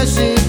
así